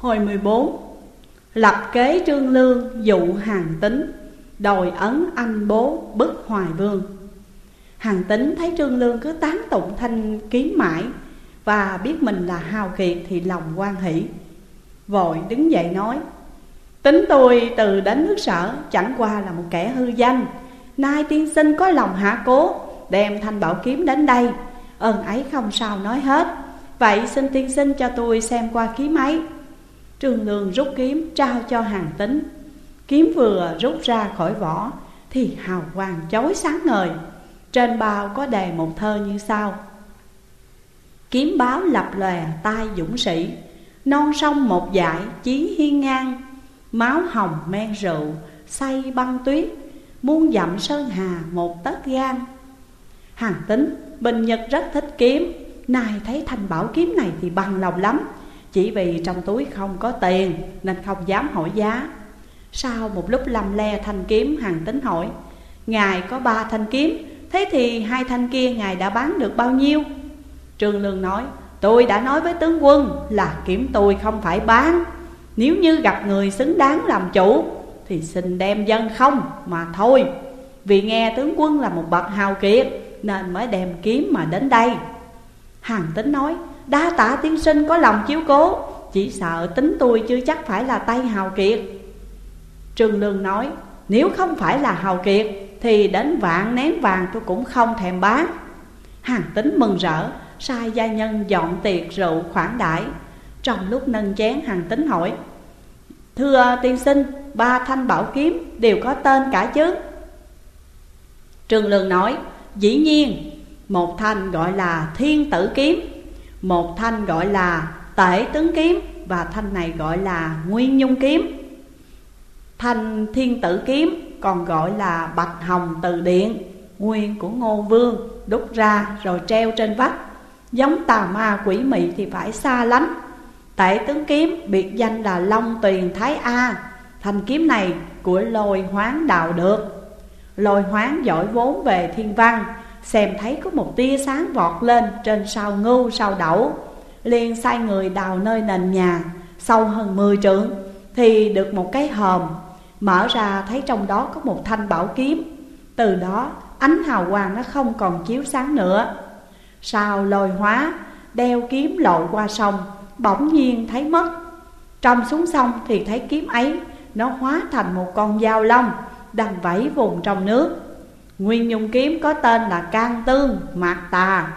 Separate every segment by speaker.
Speaker 1: Hồi 14 Lập kế trương lương dụ hàng tính Đòi ấn anh bố bức hoài vương. Hàng tính thấy trương lương cứ tán tụng thanh kiếm mãi Và biết mình là hào kiệt thì lòng quan hỷ. Vội đứng dậy nói, Tính tôi từ đến nước sở chẳng qua là một kẻ hư danh. Nay tiên sinh có lòng hạ cố, Đem thanh bảo kiếm đến đây. Ơn ấy không sao nói hết. Vậy xin tiên sinh cho tôi xem qua kiếm ấy Trương Lương rút kiếm trao cho hàng tính Kiếm vừa rút ra khỏi vỏ Thì hào quang chói sáng ngời. Trên bao có đề một thơ như sau. Kiếm báo lập lòe tai dũng sĩ, Non sông một dải chí hiên ngang. Máu hồng men rượu, say băng tuyết, Muôn dặm sơn hà một tấc gan Hàng tính Bình Nhật rất thích kiếm, Nay thấy thanh bảo kiếm này thì bằng lòng lắm. Chỉ vì trong túi không có tiền Nên không dám hỏi giá. Sau một lúc lầm le thanh kiếm, hằng tính hỏi, Ngài có ba thanh kiếm, Thế thì hai thanh kia ngài đã bán được bao nhiêu? Trương Lương nói, Tôi đã nói với tướng quân là kiếm tôi không phải bán. Nếu như gặp người xứng đáng làm chủ Thì xin đem dân không mà thôi. Vì nghe tướng quân là một bậc hào kiệt Nên mới đem kiếm mà đến đây. Hàng tính nói Đa tạ tiên sinh có lòng chiếu cố. Chỉ sợ tính tôi chưa chắc phải là tay hào kiệt. Trương Lương nói Nếu không phải là hào kiệt Thì đến vạn nén vàng tôi cũng không thèm bán. Hàng tính mừng rỡ sai gia nhân dọn tiệc rượu khoản đãi. Trong lúc nâng chén hàng tính hỏi Thưa tiên sinh, ba thanh bảo kiếm đều có tên cả chứ? Trương Lương nói, dĩ nhiên Một thanh gọi là thiên tử kiếm. Một thanh gọi là tể tướng kiếm Và thanh này gọi là nguyên nhung kiếm. Thanh thiên tử kiếm còn gọi là bạch hồng từ điện, Nguyên của ngô vương, đúc ra rồi treo trên vách. Giống tà ma quỷ mị thì phải xa lánh. Tể tướng kiếm biệt danh là Long Tuyền Thái A. Thanh kiếm này của lôi hoáng đào được. Lôi hoáng giỏi vốn về thiên văn Xem thấy có một tia sáng vọt lên trên sao ngưu, sao đẩu. Liền sai người đào nơi nền nhà, Sâu hơn 10 trượng, Thì được một cái hòm. Mở ra thấy trong đó có một thanh bảo kiếm. Từ đó, ánh hào quang nó không còn chiếu sáng nữa. Sao lôi hóa, Đeo kiếm lội qua sông, Bỗng nhiên thấy mất. Trong xuống sông thì thấy kiếm ấy, Nó hóa thành một con dao long Đang vẫy vùng trong nước. Nguyên nhung kiếm có tên là Can Tương, Mạc Tà.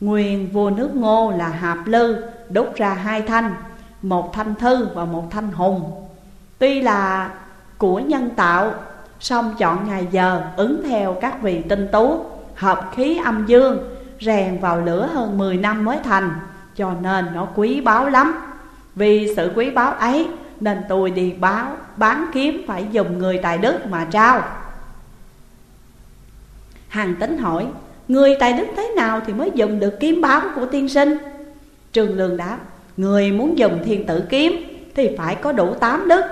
Speaker 1: Nguyên vua nước ngô là Hạp Lư, Đúc ra hai thanh, Một thanh thư và một thanh hùng. Tuy là của nhân tạo, song chọn ngày giờ ứng theo các vị tinh tú, Hợp khí âm dương, rèn vào lửa hơn 10 năm mới thành, Cho nên nó quý báu lắm. Vì sự quý báu ấy, Nên tôi đi báo, bán kiếm phải dùng người tài đức mà trao. Hàng tính hỏi Người tài đức thế nào thì mới dùng được kiếm báo của tiên sinh Trường Lương đáp Người muốn dùng thiên tử kiếm Thì phải có đủ tám đức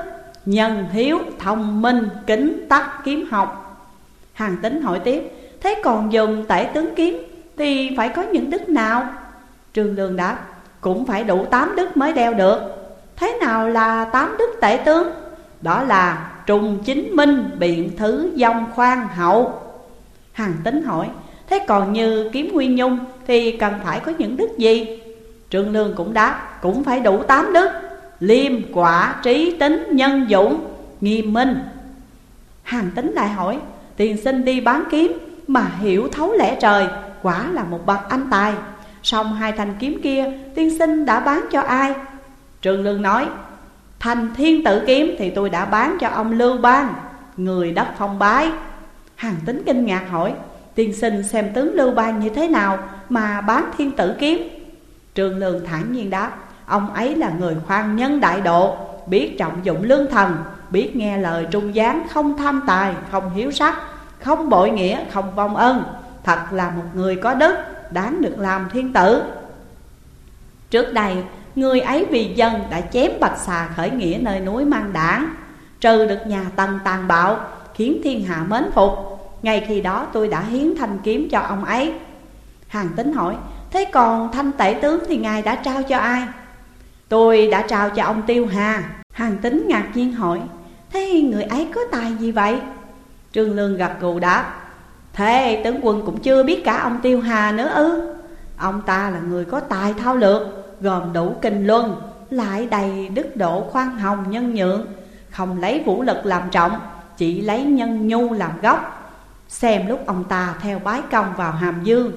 Speaker 1: Nhân, hiếu, thông minh, kính, tắc, kiếm học Hàng tính hỏi tiếp Thế còn dùng tể tướng kiếm thì phải có những đức nào? Trường Lương đáp Cũng phải đủ tám đức mới đeo được Thế nào là tám đức tể tướng? Đó là trùng chính minh, biện thứ, dông khoan, hậu Hàng tính hỏi Thế còn như kiếm nguyên nhung Thì cần phải có những đức gì? Trương Lương cũng đáp Cũng phải đủ tám đức Liêm, quả, trí, tính, nhân, dũng, nghiêm minh Hàng tính lại hỏi Tiền sinh đi bán kiếm Mà hiểu thấu lẽ trời quả là một bậc anh tài Xong hai thanh kiếm kia tiên sinh đã bán cho ai? Trương Lương nói Thành thiên tử kiếm thì tôi đã bán cho ông Lưu Bang Người đất phong bái Hàng tính kinh ngạc hỏi Tiên sinh xem tướng Lưu Bang như thế nào Mà bán thiên tử kiếm? Trương Lương thản nhiên đáp Ông ấy là người khoan nhân đại độ Biết trọng dụng lương thần Biết nghe lời trung gián Không tham tài, không hiếu sắc Không bội nghĩa, không vong ân. Thật là một người có đức Đáng được làm thiên tử. Trước đây Người ấy vì dân đã chém bạch xà khởi nghĩa nơi núi mang đảng Trừ được nhà tần tàn bạo Khiến thiên hạ mến phục. Ngay khi đó tôi đã hiến thanh kiếm cho ông ấy Hàng tính hỏi, Thế còn thanh tể tướng thì ngài đã trao cho ai? Tôi đã trao cho ông Tiêu Hà Hàng tính ngạc nhiên hỏi, Thế người ấy có tài gì vậy? Trương Lương gật gù đáp, Thế tướng quân cũng chưa biết cả ông Tiêu Hà nữa ư Ông ta là người có tài thao lược, Gồm đủ kinh luân, Lại đầy đức độ khoan hồng nhân nhượng, Không lấy vũ lực làm trọng, Chỉ lấy nhân nhu làm gốc Xem lúc ông ta theo bái công vào Hàm Dương,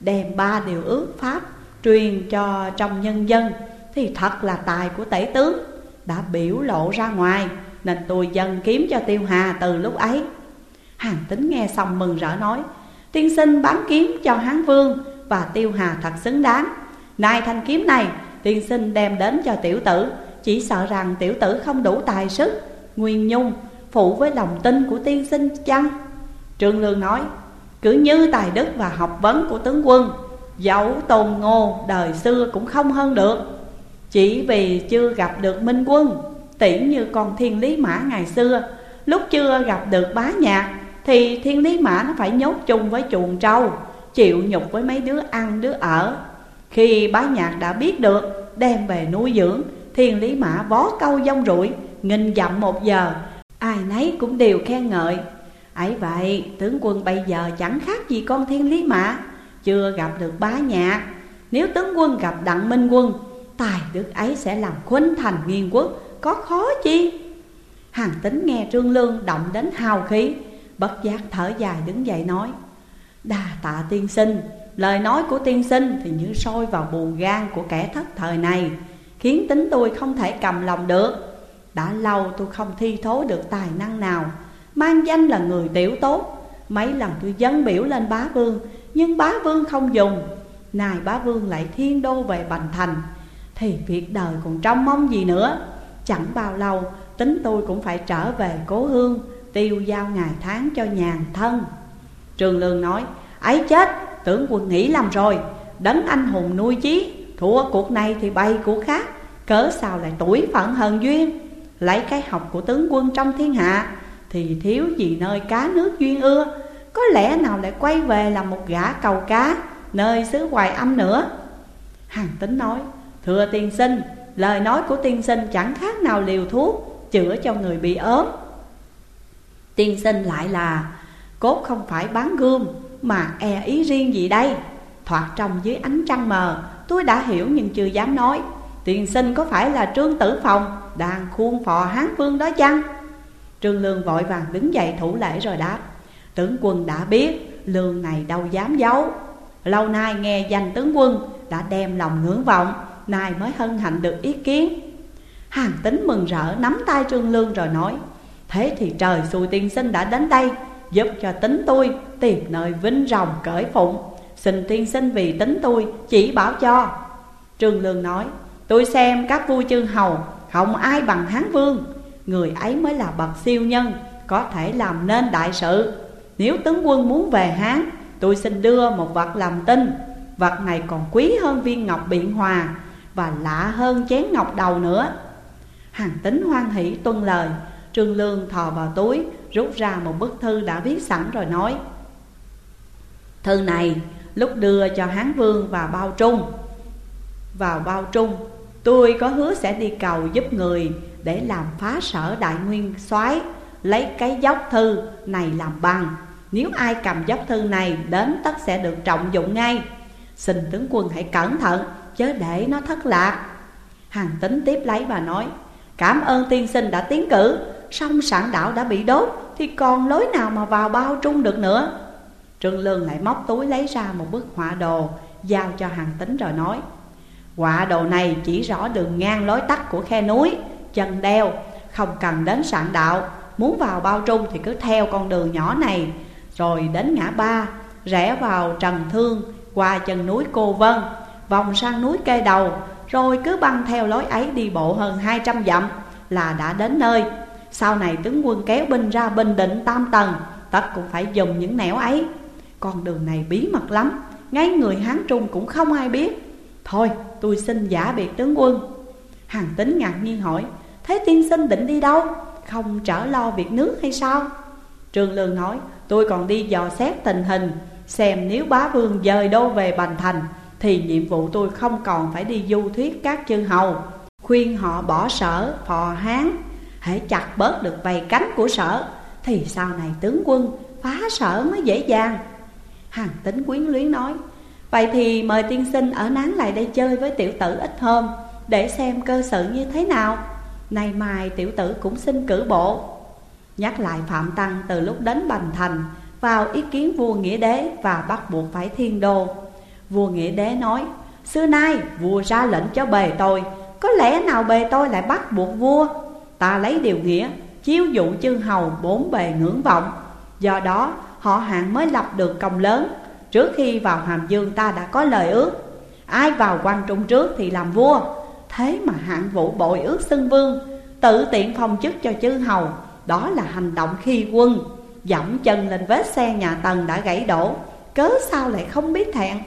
Speaker 1: Đem ba điều ước pháp Truyền cho trong nhân dân, Thì thật là tài của tể tướng, Đã biểu lộ ra ngoài, Nên tôi dần kiếm cho Tiêu Hà từ lúc ấy. Hàng tính nghe xong mừng rỡ nói, Tiên sinh bán kiếm cho Hán Vương Và Tiêu Hà thật xứng đáng. Nay thanh kiếm này, tiên sinh đem đến cho tiểu tử, Chỉ sợ rằng tiểu tử không đủ tài sức, Nguyên nhung, phụ với lòng tin của tiên sinh chăng? Trương Lương nói, Cứ như tài đức và học vấn của tướng quân, Dẫu tôn ngô đời xưa cũng không hơn được. Chỉ vì chưa gặp được minh quân, Tỉ như con thiên lý mã ngày xưa, Lúc chưa gặp được bá nhạc, Thì thiên lý mã nó phải nhốt chung với chuồng trâu, Chịu nhục với mấy đứa ăn đứa ở. Khi bá nhạc đã biết được Đem về nuôi dưỡng, Thiên lý mã vó câu dông rủi Nghìn dặm một giờ, Ai nấy cũng đều khen ngợi ấy vậy, tướng quân bây giờ chẳng khác gì con thiên lý mà. Chưa gặp được bá nhạc, Nếu tướng quân gặp đặng minh quân, Tài đức ấy sẽ làm khuynh thành nghiên quốc, Có khó chi? Hàng tính nghe trương lương động đến hào khí, Bất giác thở dài đứng dậy nói, Đà tạ tiên sinh, Lời nói của tiên sinh thì như sôi vào buồn gan của kẻ thất thời này, Khiến tính tôi không thể cầm lòng được. Đã lâu tôi không thi thố được tài năng nào Mang danh là người tiểu tốt. Mấy lần tôi dâng biểu lên bá vương, Nhưng bá vương không dùng. Nài bá vương lại thiên đô về Bành Thành. Thì việc đời còn trông mong gì nữa? Chẳng bao lâu, tính tôi cũng phải trở về cố hương, Tiêu giao ngày tháng cho nhàn thân. Trường Lương nói, ấy chết tưởng quân nghĩ lầm rồi. Đấng anh hùng nuôi chí, Thua cuộc này thì bay cuộc khác. Cớ sao lại tuổi phận hờn duyên? Lấy cái học của tướng quân trong thiên hạ thì thiếu gì nơi cá nước duyên ưa. Có lẽ nào lại quay về làm một gã cầu cá, Nơi xứ hoài âm nữa. Hằng tính nói, Thưa tiên sinh, Lời nói của tiên sinh chẳng khác nào liều thuốc Chữa cho người bị ốm. Tiên sinh lại là, Cốt không phải bán gươm, Mà e ý riêng gì đây? Thoạt trong dưới ánh trăng mờ, Tôi đã hiểu nhưng chưa dám nói. Tiên sinh có phải là trương tử phòng Đang khuôn phò hán vương đó chăng? Trương Lương vội vàng đứng dậy thủ lễ rồi đáp. Tướng quân đã biết, lương này đâu dám giấu. Lâu nay nghe danh tướng quân đã đem lòng ngưỡng vọng, Nay mới hân hạnh được ý kiến. Hàng tính mừng rỡ nắm tay Trương Lương rồi nói, Thế thì trời xui tiên sinh đã đến đây, Giúp cho tính tôi tìm nơi vinh rồng cởi phụng. Xin tiên sinh vì tính tôi chỉ bảo cho. Trương Lương nói, Tôi xem các vua chư hầu, Không ai bằng Hán Vương. Người ấy mới là bậc siêu nhân, Có thể làm nên đại sự. Nếu tướng quân muốn về Hán, Tôi xin đưa một vật làm tin. Vật này còn quý hơn viên ngọc biện hòa Và lạ hơn chén ngọc đầu nữa. Hàng tính hoan hỷ tuân lời, Trương Lương thò vào túi, Rút ra một bức thư đã viết sẵn rồi nói, Thư này lúc đưa cho Hán Vương và Bao Trung. Vào Bao Trung, Tôi có hứa sẽ đi cầu giúp người để làm phá sở đại nguyên soái, lấy cái dốc thư này làm bằng. Nếu ai cầm dốc thư này, đến tất sẽ được trọng dụng ngay. Xin tướng quân hãy cẩn thận, chớ để nó thất lạc. Hằng tính tiếp lấy và nói, cảm ơn tiên sinh đã tiến cử. Song sản đảo đã bị đốt, thì còn lối nào mà vào bao trung được nữa? Trương lương lại móc túi lấy ra một bức họa đồ, giao cho hằng tính rồi nói, họa đồ này chỉ rõ đường ngang lối tắt của khe núi chân đeo. Không cần đến sạn đạo, Muốn vào bao trung thì cứ theo con đường nhỏ này. Rồi đến ngã ba, Rẽ vào Trần Thương, Qua chân núi Cô Vân, Vòng sang núi Kê Đầu, Rồi cứ băng theo lối ấy đi bộ hơn 200 dặm Là đã đến nơi. Sau này tướng quân kéo binh ra Bình Định, Tam Tầng Tất cũng phải dùng những nẻo ấy. Con đường này bí mật lắm, Ngay người Hán Trung cũng không ai biết. Thôi, tôi xin giả biệt tướng quân. Hàng tính ngạc nhiên hỏi Thế tiên sinh định đi đâu? Không trở lo việc nước hay sao? Trương Lương nói Tôi còn đi dò xét tình hình Xem nếu bá vương dời đô về Bành Thành Thì nhiệm vụ tôi không còn phải đi du thuyết các chư hầu Khuyên họ bỏ sở, phò hán Hãy chặt bớt được vầy cánh của sở Thì sau này tướng quân phá sở mới dễ dàng Hàng tính quyến luyến nói Vậy thì mời tiên sinh ở nán lại đây chơi với tiểu tử ít hôm Để xem cơ sự như thế nào Nay mai tiểu tử cũng xin cử bộ. Nhắc lại Phạm Tăng từ lúc đến Bành Thành, Vào ý kiến vua Nghĩa Đế và bắt buộc phải thiên đô. Vua Nghĩa Đế nói, Xưa nay, vua ra lệnh cho bề tôi, Có lẽ nào bề tôi lại bắt buộc vua? Ta lấy điều nghĩa, chiếu dụ chư hầu bốn bề ngưỡng vọng. Do đó, họ hạng mới lập được công lớn, Trước khi vào Hàm Dương ta đã có lời ước. Ai vào quan trung trước thì làm vua. Thế mà hạng vũ bội ước xưng vương, Tự tiện phong chức cho chư hầu. Đó là hành động khi quân Dẫm chân lên vết xe nhà Tần đã gãy đổ. Cớ sao lại không biết thẹn?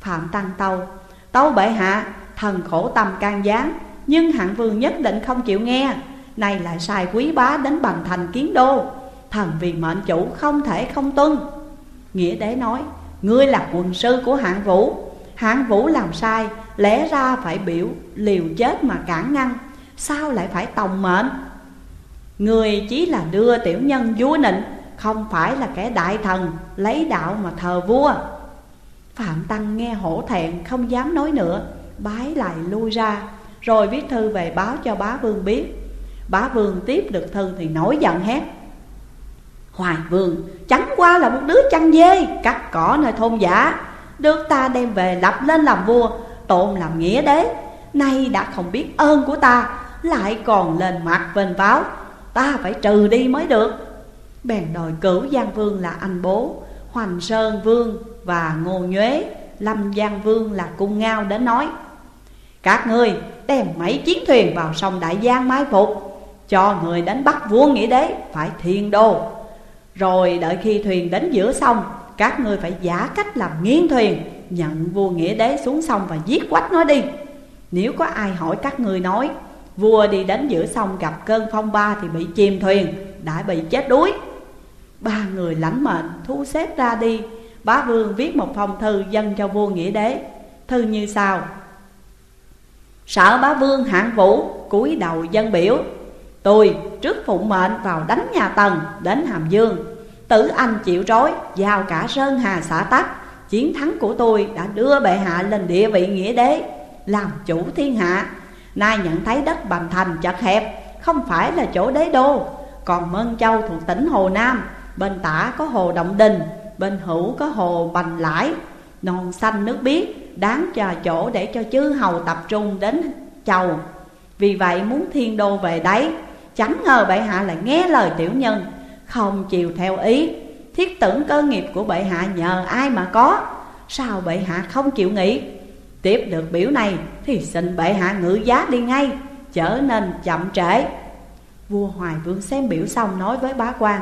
Speaker 1: Phạm Tăng Tâu Tâu bệ hạ, Thần khổ tâm can gián, Nhưng hạng vương nhất định không chịu nghe. Này lại sai quý bá đến bằng thành kiến đô, Thần vì mệnh chủ không thể không tuân. Nghĩa đế nói, Ngươi là quân sư của hạng vũ Hạng vũ làm sai, Lẽ ra phải biểu liều chết mà cản ngăn, Sao lại phải tòng mệnh? Người chỉ là đưa tiểu nhân vua nịnh, Không phải là kẻ đại thần Lấy đạo mà thờ vua. Phạm Tăng nghe hổ thẹn, không dám nói nữa, Bái lại lui ra. Rồi viết thư về báo cho bá vương biết. Bá vương tiếp được thư thì nổi giận hét. Hoài vương, chẳng qua là một đứa chăn dê, Cắt cỏ nơi thôn giả. Được ta đem về lập lên làm vua Tôn làm nghĩa đế. Nay đã không biết ơn của ta, Lại còn lên mặt vênh váo Ta phải trừ đi mới được. Bèn đòi cửu Giang Vương là anh bố, Hoành Sơn Vương và Ngô Nhuế, Lâm Giang Vương là cung ngao đến nói, Các ngươi đem mấy chiến thuyền vào sông Đại Giang mai phục, Cho người đánh bắt vua nghĩa đế phải thiên đô Rồi đợi khi thuyền đến giữa sông các ngươi phải giả cách làm nghiêng thuyền, Nhận vua nghĩa đế xuống sông và giết quách nó đi. Nếu có ai hỏi các ngươi nói, Vua đi đến giữa sông gặp cơn phong ba thì bị chìm thuyền, Đã bị chết đuối. Ba người lãnh mệnh thu xếp ra đi. Bá vương viết một phong thư dâng cho vua nghĩa đế. Thư như sau. Sở bá vương hạng vũ, cúi đầu dân biểu, Tôi, trước phụng mệnh vào đánh nhà Tần, đến Hàm Dương. Tử Anh chịu trói, giao cả Sơn Hà xã Tắc. Chiến thắng của tôi đã đưa bệ hạ lên địa vị nghĩa đế, Làm chủ thiên hạ. Nay nhận thấy đất Bành Thành chật hẹp, Không phải là chỗ đế đô. Còn Mân Châu thuộc tỉnh Hồ Nam, Bên tả có hồ Động Đình, Bên hữu có hồ Bành Lãi. Non xanh nước biếc Đáng chờ chỗ để cho chư hầu tập trung đến chầu. Vì vậy muốn thiên đô về đấy, Chẳng ngờ bệ hạ lại nghe lời tiểu nhân không chiều theo ý. Thiết tưởng cơ nghiệp của bệ hạ nhờ ai mà có? Sao bệ hạ không chịu nghĩ? Tiếp được biểu này thì xin bệ hạ ngự giá đi ngay Trở nên chậm trễ. Vua Hoài Vương xem biểu xong nói với bá quan,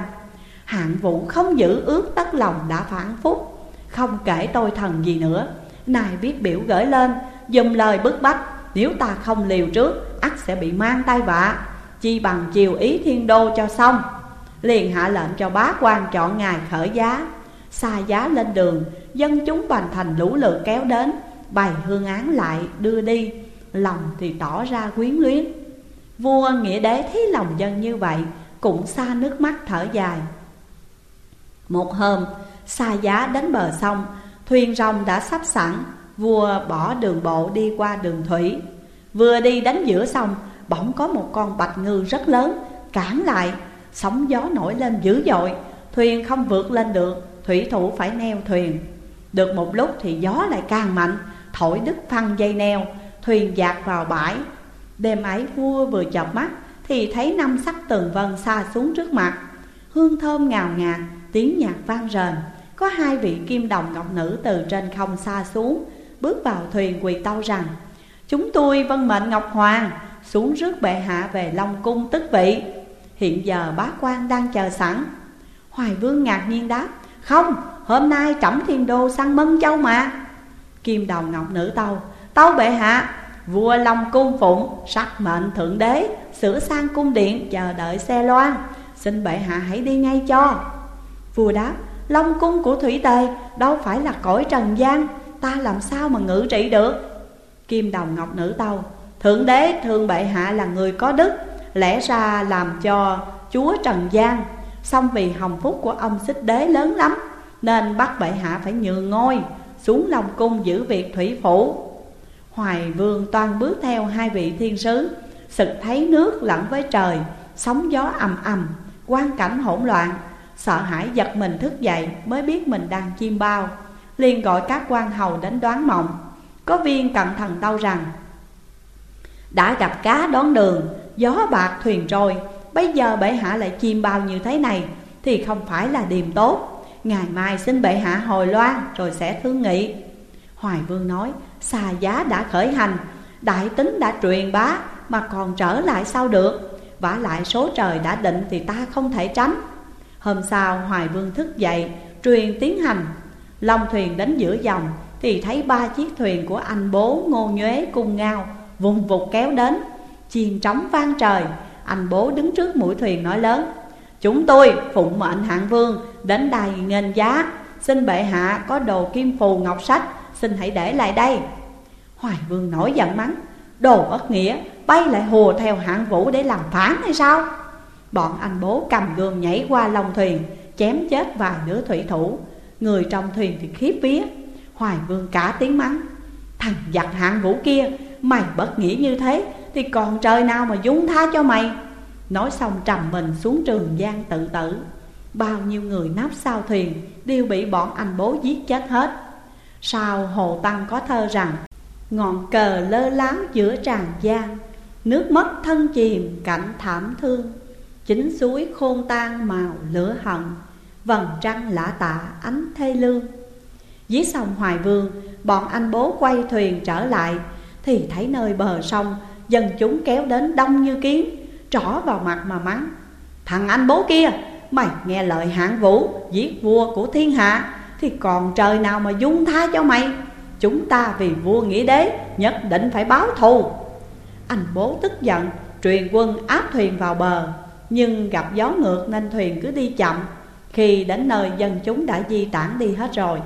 Speaker 1: Hạng vũ không giữ ước tất lòng đã phản phúc. Không kể tôi thần gì nữa Này biết biểu gửi lên, Dùm lời bức bách. Nếu ta không liều trước, ắt sẽ bị mang tay vạ. Chi bằng chiều ý thiên đô cho xong. Liền hạ lệnh cho bá quan chọn ngày khởi giá Xa giá lên đường Dân chúng bành thành lũ lượt kéo đến Bày hương án lại đưa đi. Lòng thì tỏ ra quyến luyến. Vua nghĩa đế thấy lòng dân như vậy Cũng xa nước mắt thở dài. Một hôm, xa giá đến bờ sông, thuyền rồng đã sắp sẵn, vua bỏ đường bộ đi qua đường thủy. Vừa đi đến giữa sông, bỗng có một con bạch ngư rất lớn, cản lại, sóng gió nổi lên dữ dội, thuyền không vượt lên được, thủy thủ phải neo thuyền. Được một lúc thì gió lại càng mạnh, thổi đứt phăng dây neo, thuyền dạt vào bãi. Đêm ấy vua vừa chợp mắt thì thấy năm sắc tường vân xa xuống trước mặt, hương thơm ngào ngạt tiếng nhạc vang rền Có hai vị kim đồng ngọc nữ từ trên không xa xuống Bước vào thuyền quỳ tâu rằng Chúng tôi vân mệnh Ngọc Hoàng Xuống rước bệ hạ về Long Cung tức vị Hiện giờ bá quan đang chờ sẵn. Hoài Vương ngạc nhiên đáp Không, hôm nay trẫm thiên đô sang Mân Châu mà. Kim đầu ngọc nữ tâu Tâu bệ hạ Vua Long Cung Phụng sắc mệnh thượng đế Sửa sang cung điện chờ đợi xe loan. Xin bệ hạ hãy đi ngay cho. Vua đáp Long cung của Thủy Tề đâu phải là cõi trần gian Ta làm sao mà ngự trị được? Kim đồng ngọc nữ tâu Thượng đế thương bệ hạ là người có đức Lẽ ra làm cho chúa Trần gian. Xong vì hồng phúc của ông xích đế lớn lắm, Nên bắt bệ hạ phải nhường ngôi, Xuống lòng cung giữ việc thủy phủ. Hoài vương toan bước theo hai vị thiên sứ, Sực thấy nước lẫn với trời, Sóng gió ầm ầm Quan cảnh hỗn loạn. Sợ hãi giật mình thức dậy Mới biết mình đang chim bao. Liền gọi các quan hầu đến đoán mộng. Có viên cận thần đau rằng, Đã gặp cá đón đường Gió bạc thuyền trôi, Bây giờ bệ hạ lại chim bao như thế này Thì không phải là điềm tốt. Ngày mai xin bệ hạ hồi loan Rồi sẽ thương nghị. Hoài vương nói, Xà giá đã khởi hành, Đại tính đã truyền bá Mà còn trở lại sao được? Vả lại số trời đã định thì ta không thể tránh. Hôm sau Hoài Vương thức dậy, Truyền tiến hành. Long thuyền đến giữa dòng Thì thấy ba chiếc thuyền của anh bố ngô nhuế cung ngao Vùng vụt kéo đến. Chiên trống vang trời. Anh bố đứng trước mũi thuyền nói lớn, Chúng tôi phụng mệnh hạng vương Đến đài nghênh giá. Xin bệ hạ có đồ kim phù ngọc sách, Xin hãy để lại đây. Hoài vương nổi giận mắng, Đồ bất nghĩa, bay lại hùa theo hạng vũ để làm phản hay sao? Bọn anh bố cầm gươm nhảy qua lòng thuyền, Chém chết vài đứa thủy thủ. Người trong thuyền thì khiếp vía. Hoài vương cả tiếng mắng, Thằng giặc hạng vũ kia, Mày bất nghĩa như thế thì còn trời nào mà dung tha cho mày? Nói xong trầm mình xuống trường giang tự tử. Bao nhiêu người nắp sau thuyền Đều bị bọn anh bố giết chết hết. Sau Hồ Tăng có thơ rằng, Ngọn cờ lơ lám giữa tràn giang, Nước mất thân chìm cảnh thảm thương. Chính suối khôn tan màu lửa hận Vầng trăng lã tạ ánh thê lương. Dưới sông Hoài Vương, Bọn anh bố quay thuyền trở lại, Thì thấy nơi bờ sông Dân chúng kéo đến đông như kiến, Trỏ vào mặt mà mắng. Thằng anh bố kia, Mày nghe lời hạng vũ, Giết vua của thiên hạ, Thì còn trời nào mà dung tha cho mày? Chúng ta vì vua nghĩa đế, Nhất định phải báo thù. Anh bố tức giận, Truyền quân áp thuyền vào bờ, Nhưng gặp gió ngược nên thuyền cứ đi chậm. Khi đến nơi, dân chúng đã di tản đi hết rồi.